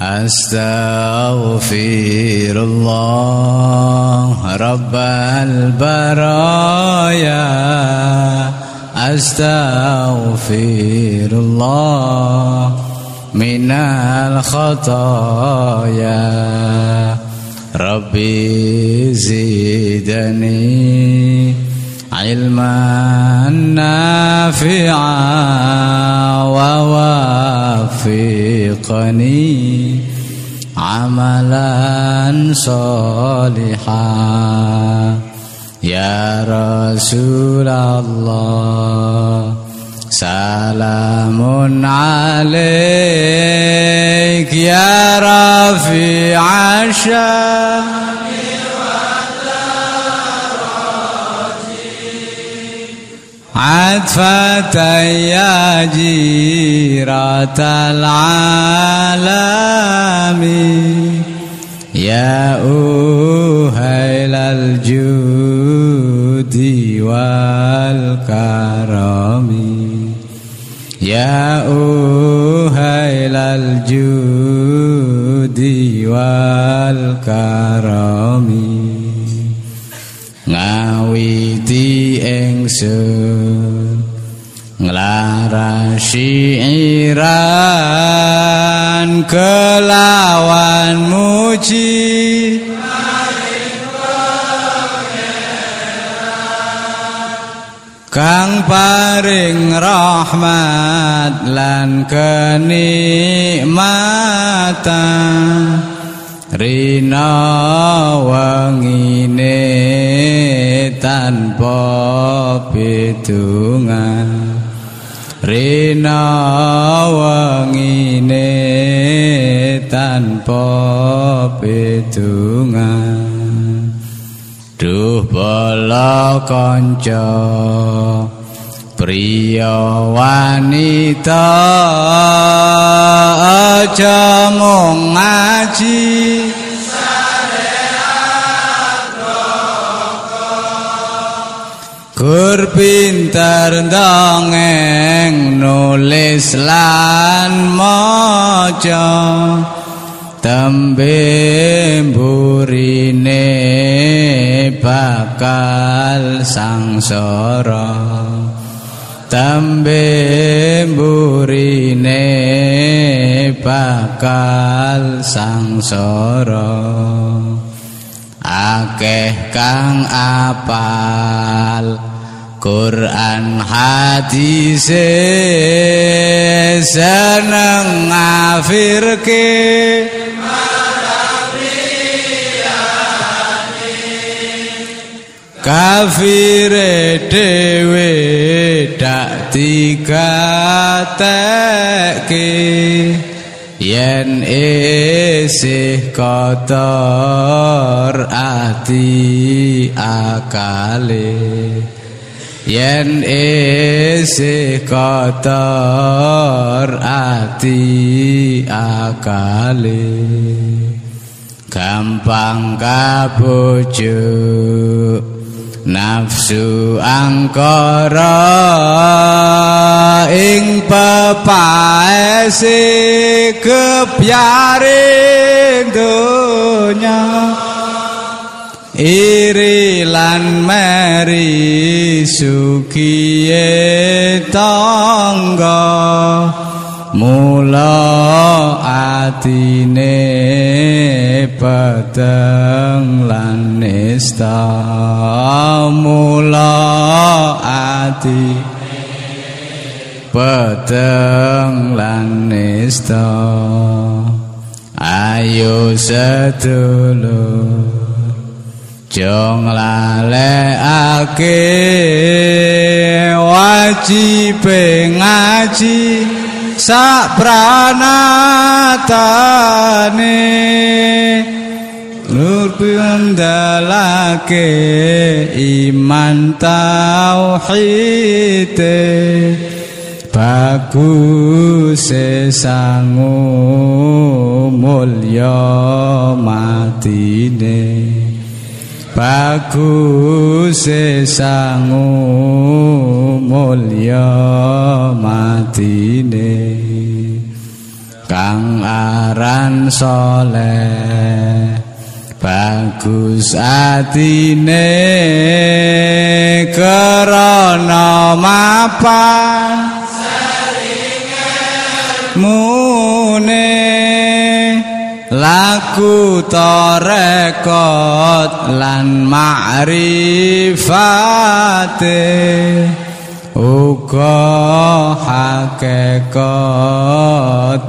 أستغفر الله رب البرايا. أستغفر الله من الخطايا. ربي زدني علما نافعا ووفقني عملا صالحا. يا رسول الله سلام عليك. يا رفيع الشام عطفة يا جيرة العالم يا أهيل الجود والكرم يا أهيل الجود والكرم ngawiti ingsun nglarasi iran kelawan muji Kang paring rahmat lan kenikmatan. Rina wangine tanpa bidungan Rina wangine tanpa bidungan Duh bala kanca. Priya wanita aja mung ngaji Gur pinter dongeng nulis lan maca. Tembe burine bakal sangsara. Tembe burine bakal sangsara. Akeh kang apal Quran hadis seneng ngafirke. Kafire dewe dak digatekke yen isih kotor ati akale yen isih kotor ati akale. Gampang kabujuk nafsu angkara ing pepaese kepyaring donya iri lan meri sukiye tangga. Mula atine peteng lan nista mula ati peteng lan nista ayo sedulur Jong lalekake wajib ngaji sak pranatane Nur pindalake iman tauhid bagus sesangu mulya matine. Bagus sangu mulya matine. Kang aran soleh bagus atine. Krana mapan laku torekot lan ma'rifate uga hakekat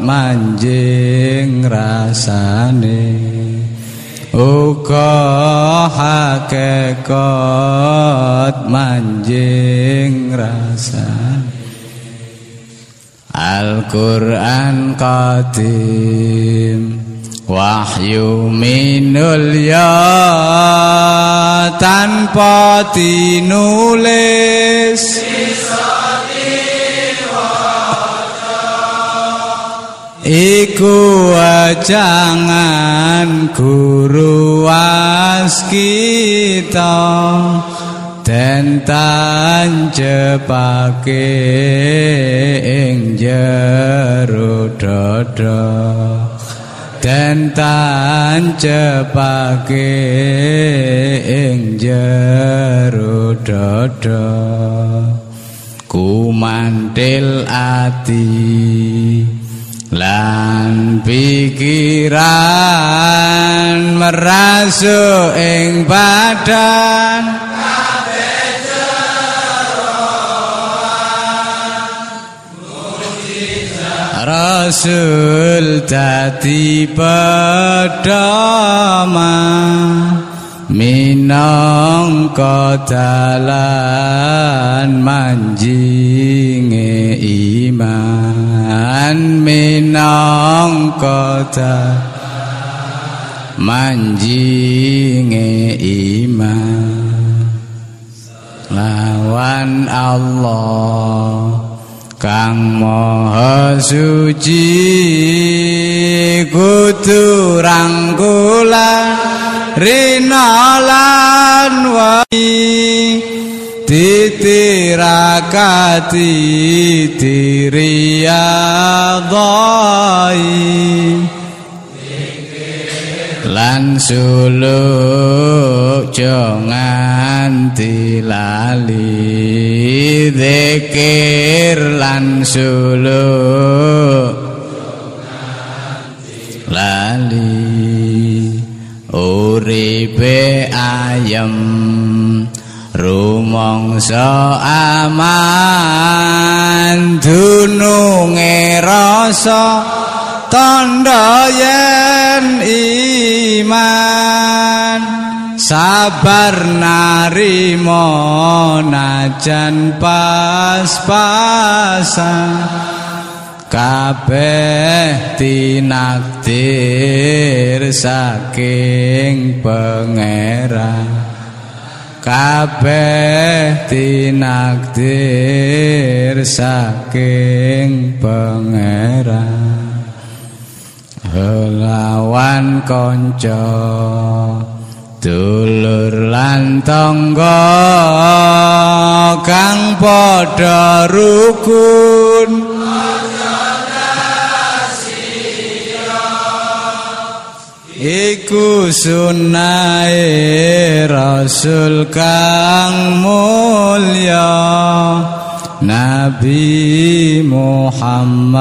manjing rasane. Uga hakikat manjing rasa Al-Qur'an qadim wahyu minul ya tanpa tinulis Iku wajangan guru waskita Den tanjepake ing jero dada Den tanjepake ing jero dada Kumantil ati lan pikiran merasuk ing badan Rasul dadi pedoman minangka dalan manjinge iman minangka manjinge iman. Lawan Allah kang maha suci kudu rangkulan rina lan wai titirakati diriyadhai lan suluk jangan dilali zikir lan suluk lali. Uripe ayem rumangsa aman. Dununge rasa tandha yen iman sabar narimo najan pas-pasan. Kabeh tinakdir saking pangeran. Kabeh tinakdir saking pangeran lawan kanca. Dulur lan kang padha rukun. Iku sunnah Rasul kang mulya Nabi Muhammad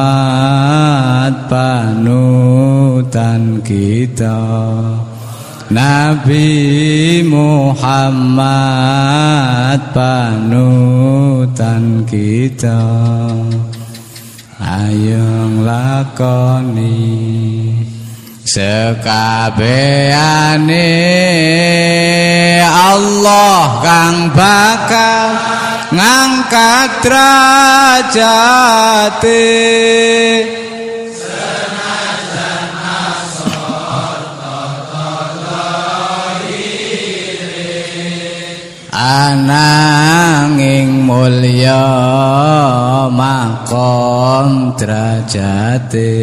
panutan kita. Nabi Muhammad panutan kita. Ayong lakoni sekabehane Allah kang bakal ngangkat derajate. Ananging mulya makom derajate.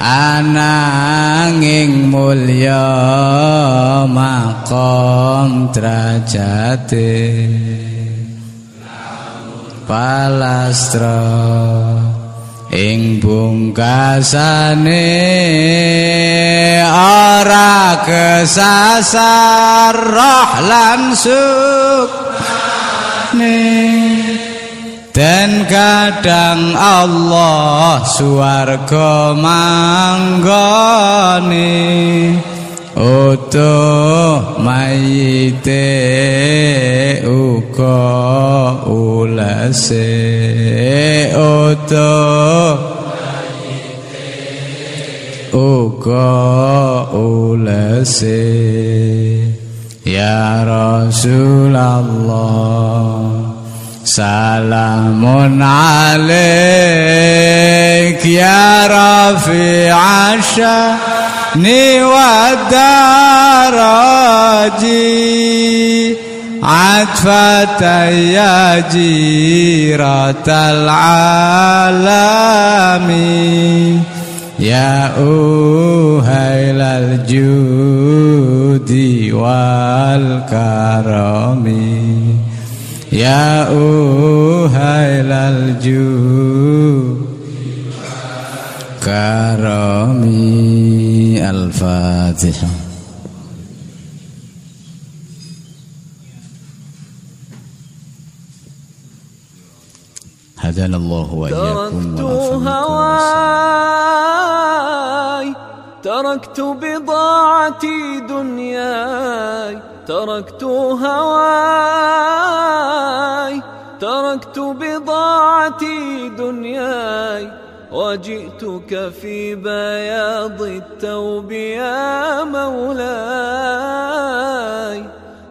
Ananging mulya makom derajate palastra ing bumi pungkasane ora kesasar roh lan dan kadang Allah suarga manggone Oto mayite Uko ulase Utu mayite uka ulase Ya Rasulullah Salamun alaik ya Rafi'asha Ashani wa daraji Atfatan ya jiratal alami Ya uhailal judi wal karami يا أهيل الجود كرمي الفاتحة. هدانا الله وإياكم تركت هواي تركت بضاعتي دنياي. تركت هواي تركت بضاعتي دنياي. وجئتك في بياض التوب يا مولاي.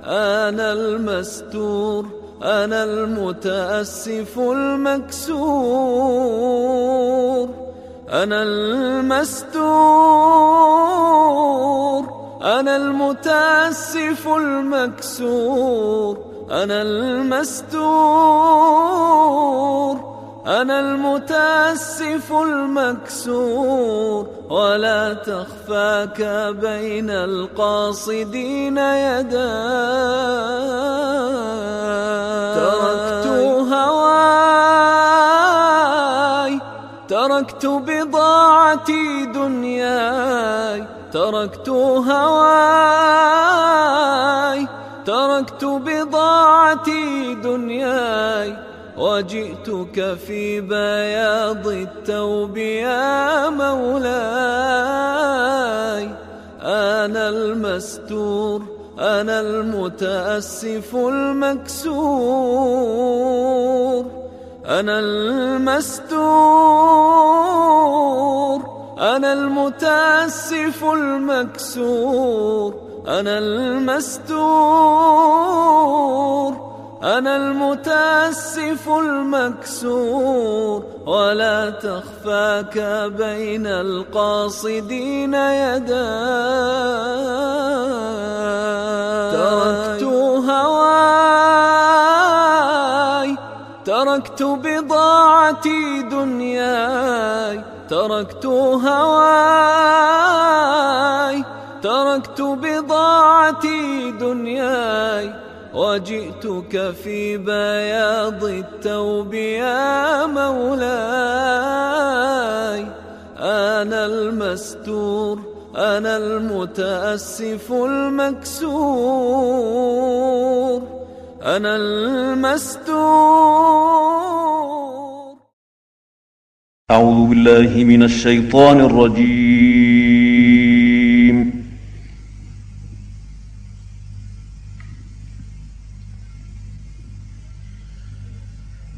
أنا المستور أنا المتأسف المكسور. أنا المستور أنا المتأسف المكسور. أنا المستور. أنا المتأسف المكسور ولا تخفاك بين القاصدين يدا. تركت هواي تركت بضاعتي دنياي. تركت هواي تركت بضاعتي دنياي. وجئتك في بياض التوب يا مولاي. أنا المستور أنا المتأسف المكسور. أنا المستور أنا المتأسف المكسور. أنا المستور. أنا المتأسف المكسور ولا تخفاك بين القاصدين يدا. تركت هواي تركت بضاعتي دنياي. تركت هواي تركت بضاعتي دنياي. وجئتك في بياض التوب يا مولاي. أنا المستور أنا المتأسف المكسور. أنا المستور. أعوذ بالله من الشيطان الرجيم.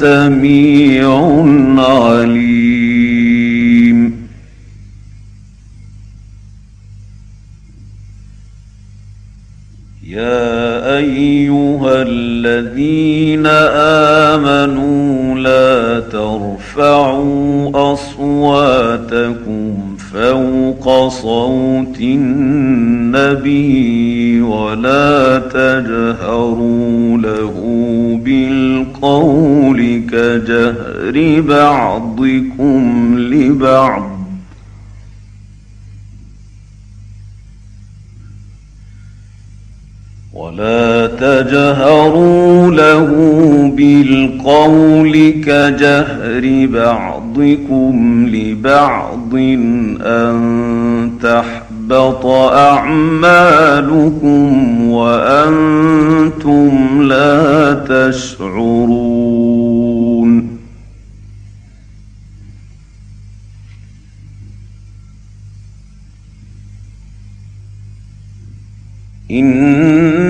سميع عليم. يا أيها الذين آمنوا لا ترفعوا أصواتكم فوق صوت النبي ولا تجهروا له بالقول كجهر بعضكم لبعض. ولا تجهروا له بالقول كجهر بعضكم لبعض أن تحبط أعمالكم وأنتم لا تشعرون. إن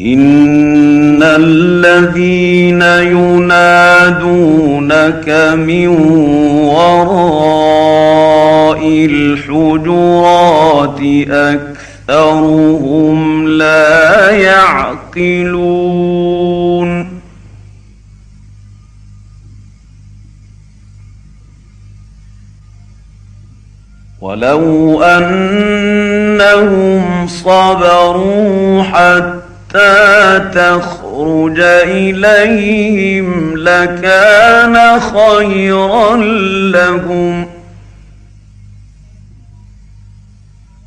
إن الذين ينادونك من وراء الحجرات أكثرهم لا يعقلون ولو أنهم صبروا تخرج إليهم لكان خيرا لهم.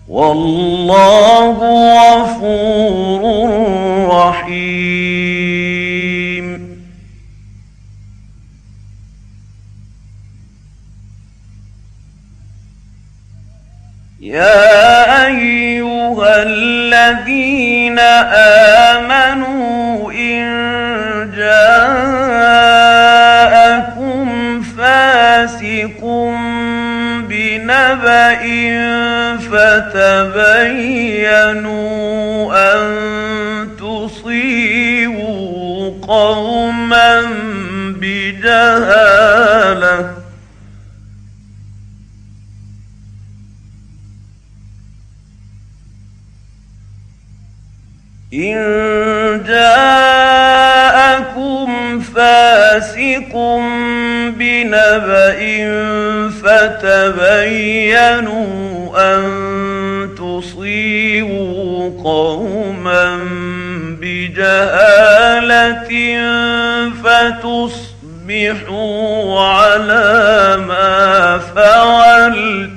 والله غفور رحيم. آمنوا إن جاءكم فاسق بنبأ فتبينوا أن تصيبوا قوما بجهالة إن جاءكم فاسق بنبأ فتبينوا أن تصيبوا قوما بجهالة فتصبحوا على ما فعلتم.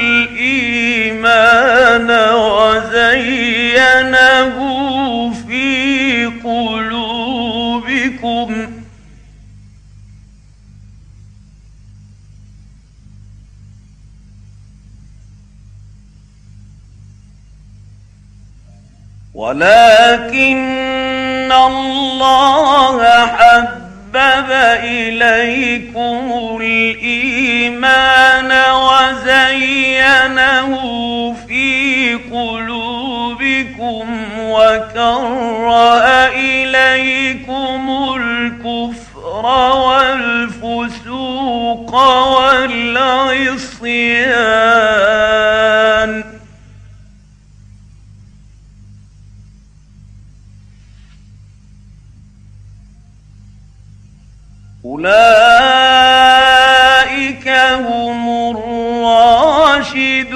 الإيمان وزينه في قلوبكم. ولكن الله حبب إليكم الإيمان وزينه في قلوبكم وكره إليكم الكفر والفسوق والعصيان. أولئك هم الراشدون.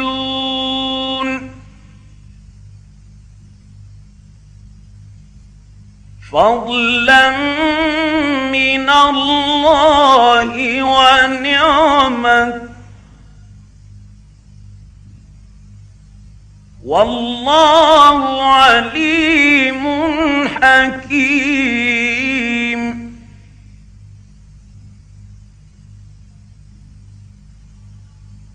فضلا من الله ونعمة. والله عليم حكيم.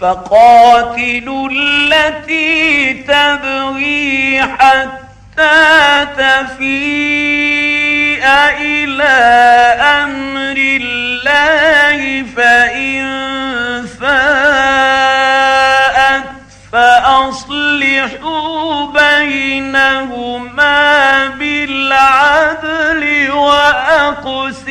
فقاتلوا التي تبغي حتى تفيء إلى أمر الله فإن فاءت فأصلحوا بينهما بالعدل وأقسطوا.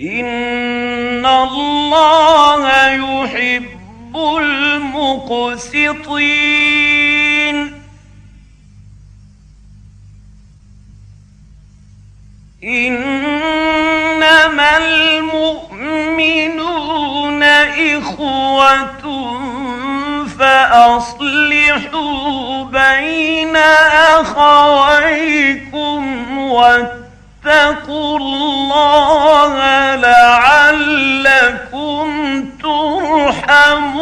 إن الله يحب المقسطين إنما المؤمنون إخوة فأصلحوا بين أخويكم واتقوا الله لعلكم ترحمون.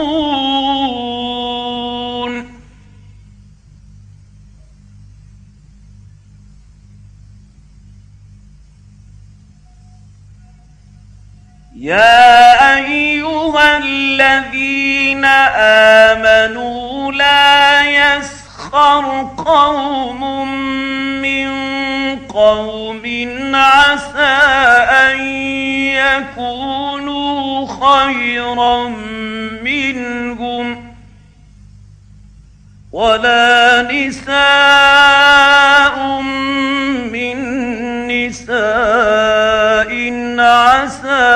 يا أيها الذين آمنوا لا يسخر قوم من قوم عسى ان يكونوا خيرا منهم ولا نساء من نساء عسى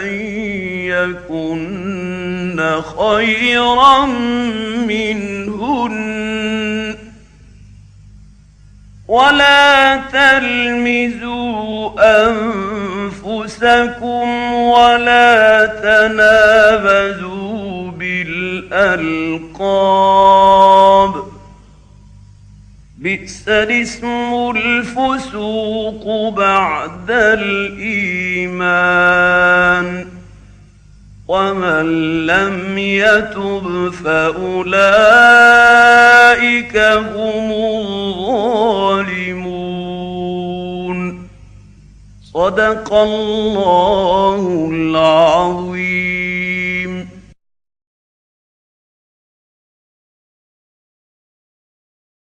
ان يكن خيرا منهن ولا تلمزوا انفسكم ولا تنابزوا بالالقاب بئس الاسم الفسوق بعد الايمان ومن لم يتب فاولئك هم الظالمون. صدق الله العظيم.